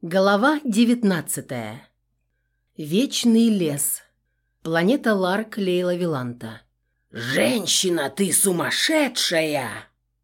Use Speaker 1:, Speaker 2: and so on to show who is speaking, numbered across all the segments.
Speaker 1: Глава 19. Вечный лес. Планета Ларк Лейла Виланта.
Speaker 2: «Женщина, ты сумасшедшая!»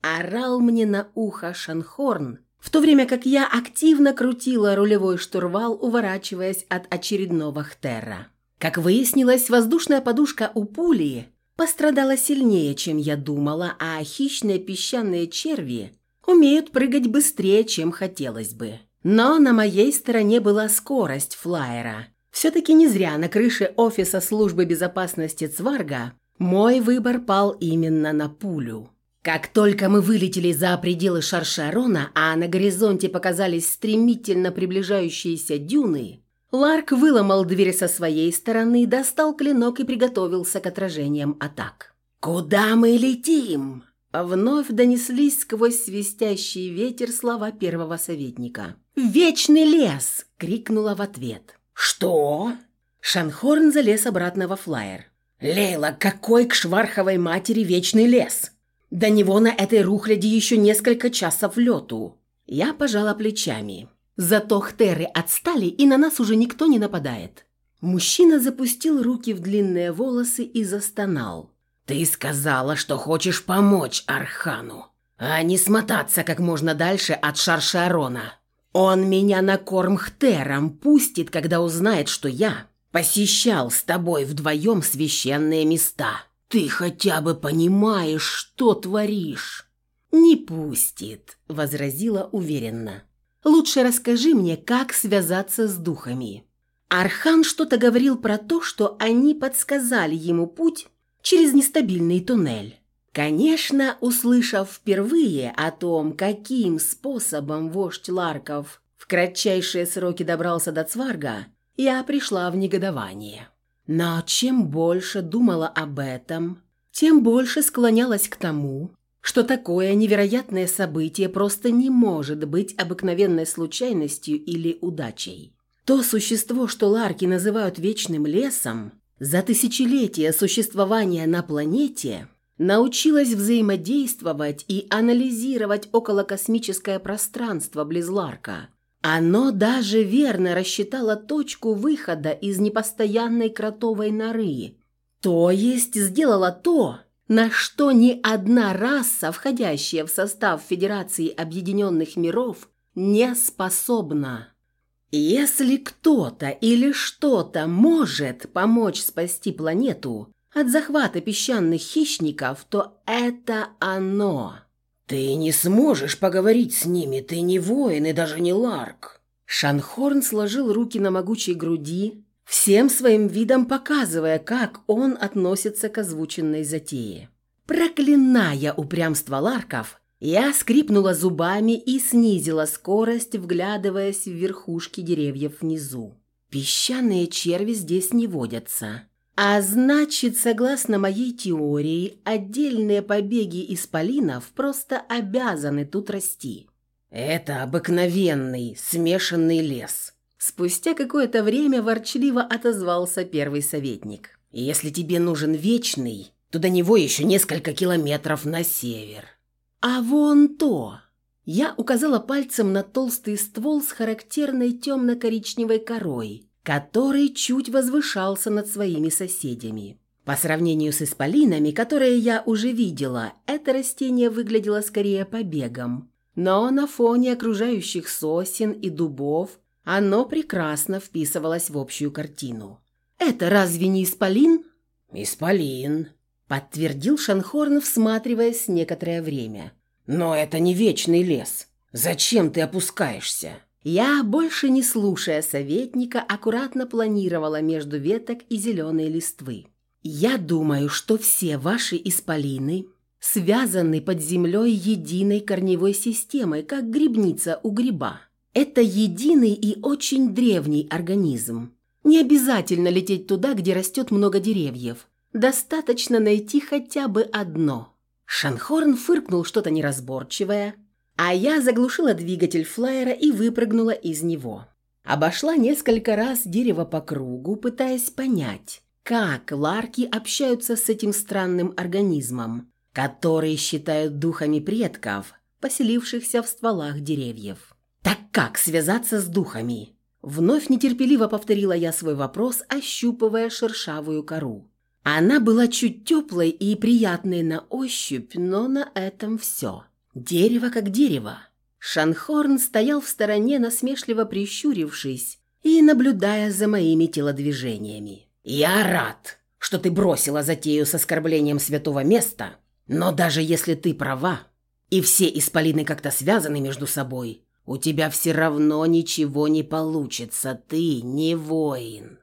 Speaker 1: Орал мне на ухо Шанхорн, в то время как я активно крутила рулевой штурвал, уворачиваясь от очередного хтера. Как выяснилось, воздушная подушка у пули пострадала сильнее, чем я думала, а хищные песчаные черви умеют прыгать быстрее, чем хотелось бы. Но на моей стороне была скорость флайера. Все-таки не зря на крыше офиса службы безопасности Цварга мой выбор пал именно на пулю. Как только мы вылетели за пределы Шаршарона, а на горизонте показались стремительно приближающиеся дюны, Ларк выломал дверь со своей стороны, достал клинок и приготовился к отражениям атак. «Куда мы летим?» Вновь донеслись сквозь свистящий ветер слова первого советника. «Вечный лес!» — крикнула в ответ.
Speaker 2: «Что?»
Speaker 1: Шанхорн залез обратно во флайер.
Speaker 2: «Лейла, какой к шварховой матери вечный лес? До него на этой рухляде еще несколько часов лету».
Speaker 1: Я пожала плечами. Зато хтеры отстали, и на нас уже никто не нападает. Мужчина запустил руки в длинные волосы и застонал.
Speaker 2: «Ты сказала, что хочешь помочь Архану, а не смотаться как можно дальше от Шаршарона. Он меня на корм хтером пустит, когда узнает, что я посещал с тобой вдвоем священные места. Ты хотя бы понимаешь, что творишь?»
Speaker 1: «Не пустит», — возразила уверенно. «Лучше расскажи мне, как связаться с духами». Архан что-то говорил про то, что они подсказали ему путь через нестабильный туннель. Конечно, услышав впервые о том, каким способом вождь Ларков в кратчайшие сроки добрался до Цварга, я пришла в негодование. Но чем больше думала об этом, тем больше склонялась к тому, что такое невероятное событие просто не может быть обыкновенной случайностью или удачей. То существо, что Ларки называют вечным лесом, за тысячелетия существования на планете научилась взаимодействовать и анализировать околокосмическое пространство близ Ларка. Оно даже верно рассчитало точку выхода из непостоянной кротовой норы. То есть сделало то, на что ни одна раса, входящая в состав Федерации Объединенных Миров, не способна. Если кто-то или что-то может помочь спасти планету от захвата песчаных хищников, то это оно.
Speaker 2: «Ты не сможешь поговорить с ними, ты не воин и даже не Ларк».
Speaker 1: Шанхорн сложил руки на могучей груди, всем своим видом показывая, как он относится к озвученной затее. Проклиная упрямство Ларков, я скрипнула зубами и снизила скорость, вглядываясь в верхушки деревьев внизу. Песчаные черви здесь не водятся. А значит, согласно моей теории, отдельные побеги исполинов просто обязаны тут расти.
Speaker 2: Это обыкновенный смешанный лес.
Speaker 1: Спустя какое-то время ворчливо отозвался первый советник.
Speaker 2: Если тебе нужен вечный, то до него еще несколько километров на север.
Speaker 1: «А вон то!» Я указала пальцем на толстый ствол с характерной темно-коричневой корой, который чуть возвышался над своими соседями. По сравнению с исполинами, которые я уже видела, это растение выглядело скорее побегом. Но на фоне окружающих сосен и дубов оно прекрасно вписывалось в общую картину. «Это разве не исполин?»
Speaker 2: «Исполин»,
Speaker 1: подтвердил Шанхорн, всматриваясь некоторое время.
Speaker 2: «Но это не вечный лес. Зачем ты опускаешься?»
Speaker 1: Я, больше не слушая советника, аккуратно планировала между веток и зеленой листвы. «Я думаю, что все ваши исполины связаны под землей единой корневой системой, как грибница у гриба. Это единый и очень древний организм. Не обязательно лететь туда, где растет много деревьев. Достаточно найти хотя бы одно. Шанхорн фыркнул что-то неразборчивое, а я заглушила двигатель флайера и выпрыгнула из него. Обошла несколько раз дерево по кругу, пытаясь понять, как ларки общаются с этим странным организмом, который считают духами предков, поселившихся в стволах деревьев. Так как связаться с духами? Вновь нетерпеливо повторила я свой вопрос, ощупывая шершавую кору. Она была чуть теплой и приятной на ощупь, но на этом все. Дерево как дерево. Шанхорн стоял в стороне, насмешливо прищурившись и наблюдая за моими телодвижениями. «Я рад, что ты бросила затею с оскорблением святого места, но даже если ты права, и все исполины как-то связаны между собой, у тебя все равно ничего не получится, ты не воин».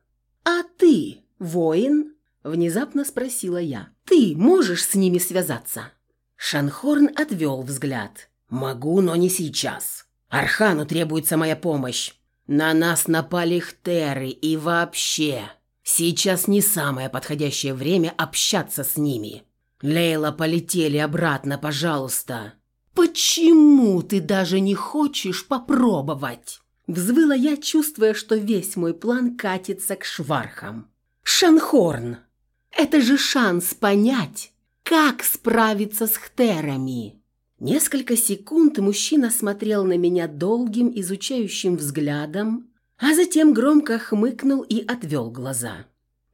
Speaker 1: «А ты воин?» – внезапно спросила я. «Ты можешь с ними связаться?» Шанхорн отвел взгляд. «Могу, но не сейчас. Архану требуется моя помощь. На нас напали хтеры и вообще. Сейчас не самое подходящее время общаться с ними. Лейла, полетели обратно, пожалуйста». «Почему ты даже не хочешь попробовать?» Взвыла я, чувствуя, что весь мой план катится к швархам. «Шанхорн! Это же шанс понять, как справиться с хтерами!» Несколько секунд мужчина смотрел на меня долгим, изучающим взглядом, а затем громко хмыкнул и отвел глаза.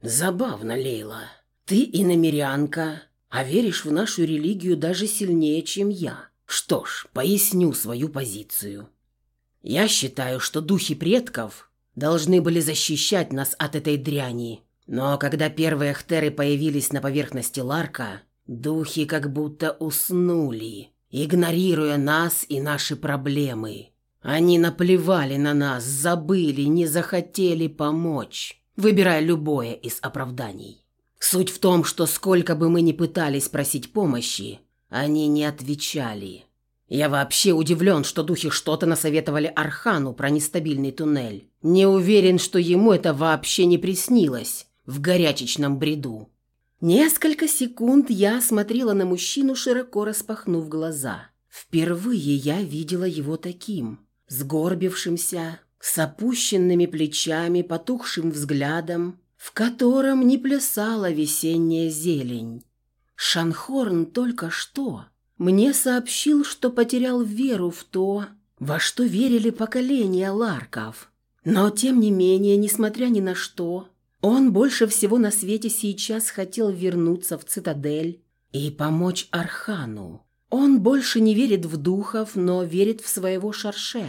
Speaker 1: «Забавно, Лейла. Ты иномерянка, а веришь в нашу религию даже сильнее, чем я. Что ж, поясню свою позицию. Я считаю, что духи предков должны были защищать нас от этой дряни, но когда первые хтеры появились на поверхности Ларка, духи как будто уснули» игнорируя нас и наши проблемы. Они наплевали на нас, забыли, не захотели помочь, выбирая любое из оправданий. Суть в том, что сколько бы мы ни пытались просить помощи, они не отвечали. Я вообще удивлен, что духи что-то насоветовали Архану про нестабильный туннель. Не уверен, что ему это вообще не приснилось в горячечном бреду. Несколько секунд я смотрела на мужчину, широко распахнув глаза. Впервые я видела его таким, сгорбившимся, с опущенными плечами, потухшим взглядом, в котором не плясала весенняя зелень. Шанхорн только что мне сообщил, что потерял веру в то, во что верили поколения ларков. Но, тем не менее, несмотря ни на что, он больше всего на свете сейчас хотел вернуться в цитадель и помочь Архану. Он больше не верит в духов, но верит в своего шарше.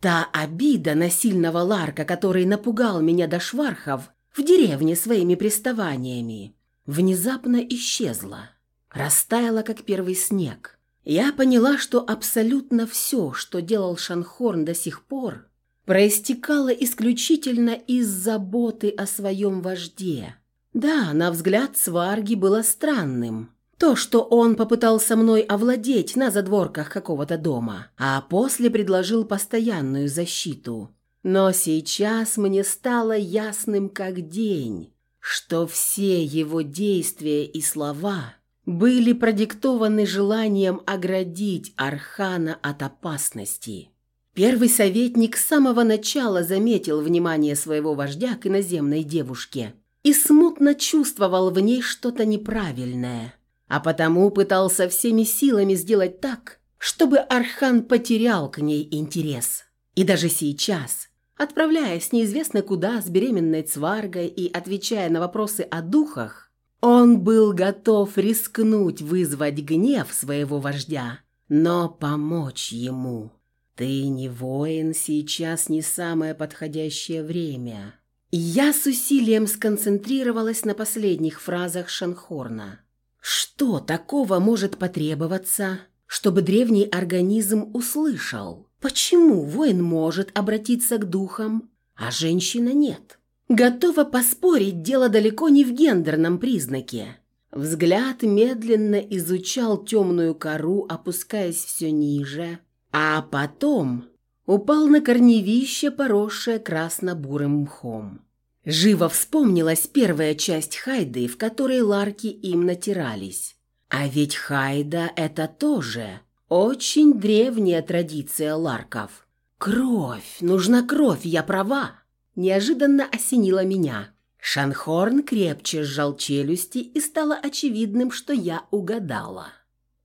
Speaker 1: Та обида на сильного Ларка, который напугал меня до швархов в деревне своими приставаниями, внезапно исчезла. Растаяла, как первый снег. Я поняла, что абсолютно все, что делал Шанхорн до сих пор, проистекало исключительно из заботы о своем вожде. Да, на взгляд Сварги было странным. То, что он попытался мной овладеть на задворках какого-то дома, а после предложил постоянную защиту. Но сейчас мне стало ясным как день, что все его действия и слова были продиктованы желанием оградить Архана от опасности. Первый советник с самого начала заметил внимание своего вождя к иноземной девушке и смутно чувствовал в ней что-то неправильное, а потому пытался всеми силами сделать так, чтобы Архан потерял к ней интерес. И даже сейчас, отправляясь неизвестно куда с беременной цваргой и отвечая на вопросы о духах, он был готов рискнуть вызвать гнев своего вождя, но помочь ему. «Ты не воин, сейчас не самое подходящее время». Я с усилием сконцентрировалась на последних фразах Шанхорна. Что такого может потребоваться, чтобы древний организм услышал? Почему воин может обратиться к духам, а женщина нет? Готова поспорить, дело далеко не в гендерном признаке. Взгляд медленно изучал темную кору, опускаясь все ниже – а потом упал на корневище, поросшее красно-бурым мхом. Живо вспомнилась первая часть Хайды, в которой ларки им натирались. А ведь Хайда – это тоже очень древняя традиция ларков. Кровь, нужна кровь, я права. Неожиданно осенило меня. Шанхорн крепче сжал челюсти, и стало очевидным, что я угадала.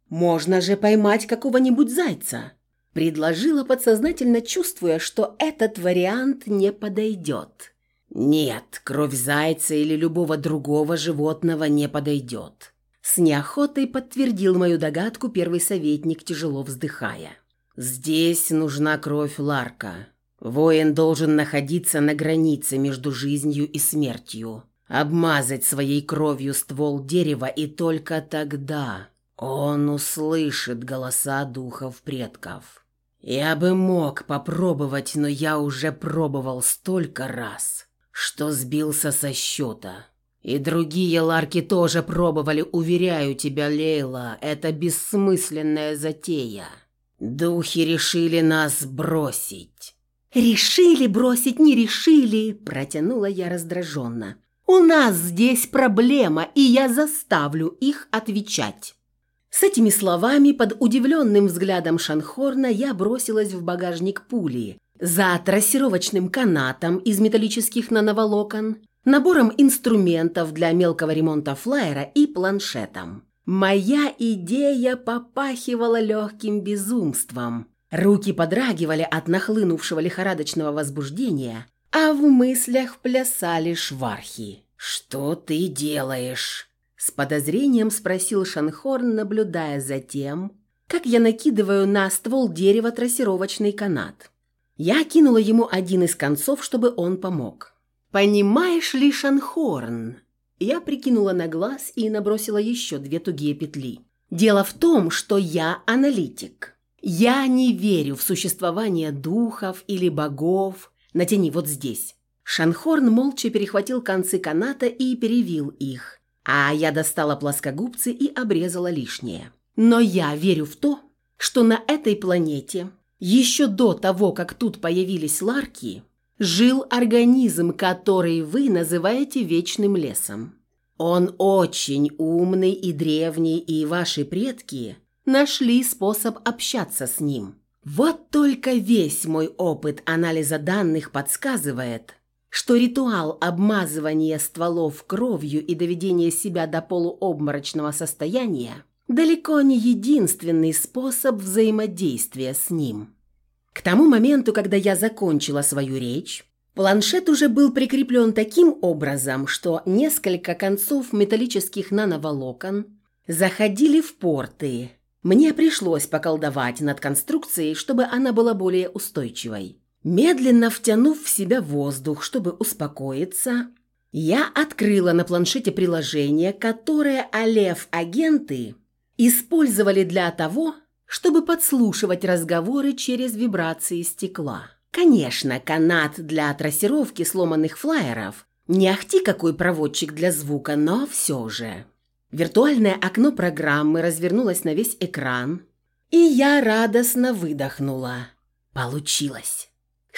Speaker 1: «Можно же поймать какого-нибудь зайца!» Предложила подсознательно, чувствуя, что этот вариант не подойдет.
Speaker 2: «Нет, кровь зайца или любого другого животного не подойдет»,
Speaker 1: с неохотой подтвердил мою догадку первый советник, тяжело вздыхая.
Speaker 2: «Здесь нужна кровь Ларка. Воин должен находиться на границе между жизнью и смертью, обмазать своей кровью ствол дерева, и только тогда он услышит голоса духов предков. Я бы мог попробовать, но я уже пробовал столько раз, что сбился со счета. И другие ларки тоже пробовали, уверяю тебя, Лейла, это бессмысленная затея. Духи решили нас бросить».
Speaker 1: «Решили бросить, не решили», – протянула я раздраженно. «У нас здесь проблема, и я заставлю их отвечать». С этими словами, под удивленным взглядом Шанхорна, я бросилась в багажник пули за трассировочным канатом из металлических нановолокон, набором инструментов для мелкого ремонта флайера и планшетом. Моя идея попахивала легким безумством. Руки подрагивали от нахлынувшего лихорадочного возбуждения, а в мыслях плясали швархи.
Speaker 2: «Что ты делаешь?»
Speaker 1: С подозрением спросил Шанхорн, наблюдая за тем, как я накидываю на ствол дерева трассировочный канат. Я кинула ему один из концов, чтобы он помог. «Понимаешь ли, Шанхорн?» Я прикинула на глаз и набросила еще две тугие петли. «Дело в том, что я аналитик. Я не верю в существование духов или богов. Натяни вот здесь». Шанхорн молча перехватил концы каната и перевил их, а я достала плоскогубцы и обрезала лишнее. Но я верю в то, что на этой планете, еще до того, как тут появились ларки, жил организм, который вы называете вечным лесом. Он очень умный и древний, и ваши предки нашли способ общаться с ним. Вот только весь мой опыт анализа данных подсказывает, что ритуал обмазывания стволов кровью и доведения себя до полуобморочного состояния далеко не единственный способ взаимодействия с ним. К тому моменту, когда я закончила свою речь, планшет уже был прикреплен таким образом, что несколько концов металлических нановолокон заходили в порты. Мне пришлось поколдовать над конструкцией, чтобы она была более устойчивой. Медленно втянув в себя воздух, чтобы успокоиться, я открыла на планшете приложение, которое Алев-агенты использовали для того, чтобы подслушивать разговоры через вибрации стекла. Конечно, канат для трассировки сломанных флайеров не ахти какой проводчик для звука, но все же. Виртуальное окно программы развернулось на весь экран, и я радостно выдохнула. Получилось.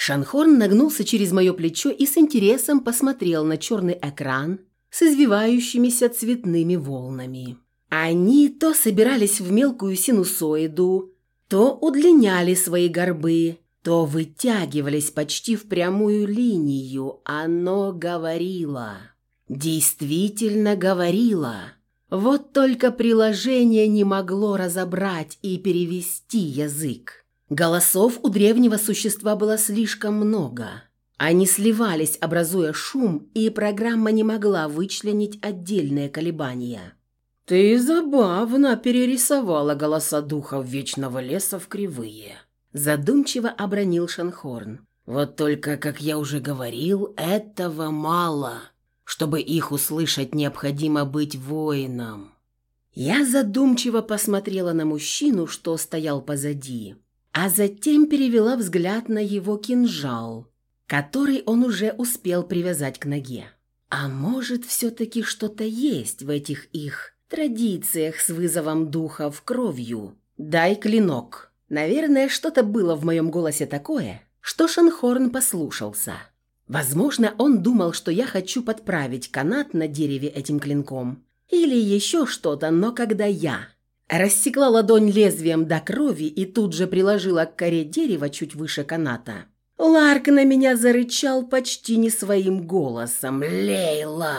Speaker 1: Шанхорн нагнулся через мое плечо и с интересом посмотрел на черный экран с извивающимися цветными волнами. Они то собирались в мелкую синусоиду, то удлиняли свои горбы, то вытягивались почти в прямую линию. Оно говорило. Действительно говорило. Вот только приложение не могло разобрать и перевести язык. Голосов у древнего существа было слишком много. Они сливались, образуя шум, и программа не могла вычленить отдельные колебания.
Speaker 2: «Ты забавно перерисовала голоса духов Вечного Леса в кривые», – задумчиво обронил Шанхорн. «Вот только, как я уже говорил, этого мало. Чтобы их услышать, необходимо быть воином».
Speaker 1: Я задумчиво посмотрела на мужчину, что стоял позади, а затем перевела взгляд на его кинжал, который он уже успел привязать к ноге. А может, все-таки что-то есть в этих их традициях с вызовом духов кровью. «Дай клинок». Наверное, что-то было в моем голосе такое, что Шанхорн послушался. Возможно, он думал, что я хочу подправить канат на дереве этим клинком. Или еще что-то, но когда я рассекла ладонь лезвием до крови и тут же приложила к коре дерева чуть выше каната, Ларк на меня зарычал почти не своим голосом. «Лейла!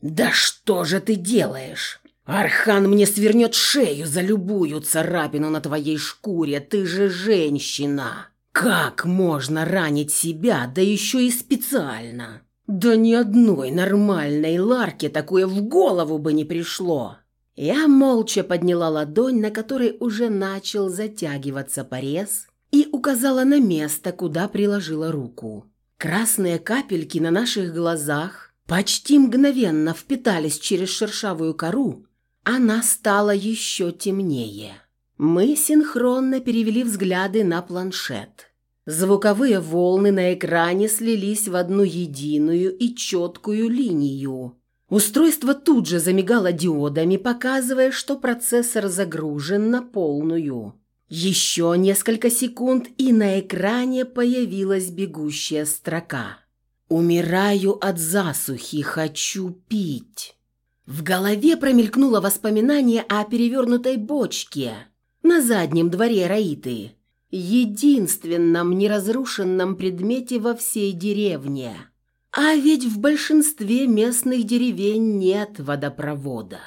Speaker 1: Да что же ты делаешь?»
Speaker 2: Архан мне свернет шею за любую царапину на твоей шкуре, ты же женщина. Как можно ранить себя, да еще и специально? Да ни одной нормальной Ларке такое в голову бы не пришло. Я молча подняла ладонь, на которой уже начал затягиваться порез, и указала на место, куда приложила руку. Красные капельки на наших глазах почти мгновенно впитались через шершавую кору, она стала еще темнее. Мы синхронно перевели взгляды на планшет. Звуковые волны на экране слились в одну единую и четкую линию. Устройство тут же замигало диодами, показывая, что процессор загружен на полную. Еще несколько секунд, и на экране появилась бегущая строка. «Умираю от засухи, хочу пить». В голове промелькнуло воспоминание о перевернутой бочке на заднем дворе Раиты, единственном неразрушенном предмете во всей деревне. А ведь в большинстве местных деревень нет водопровода.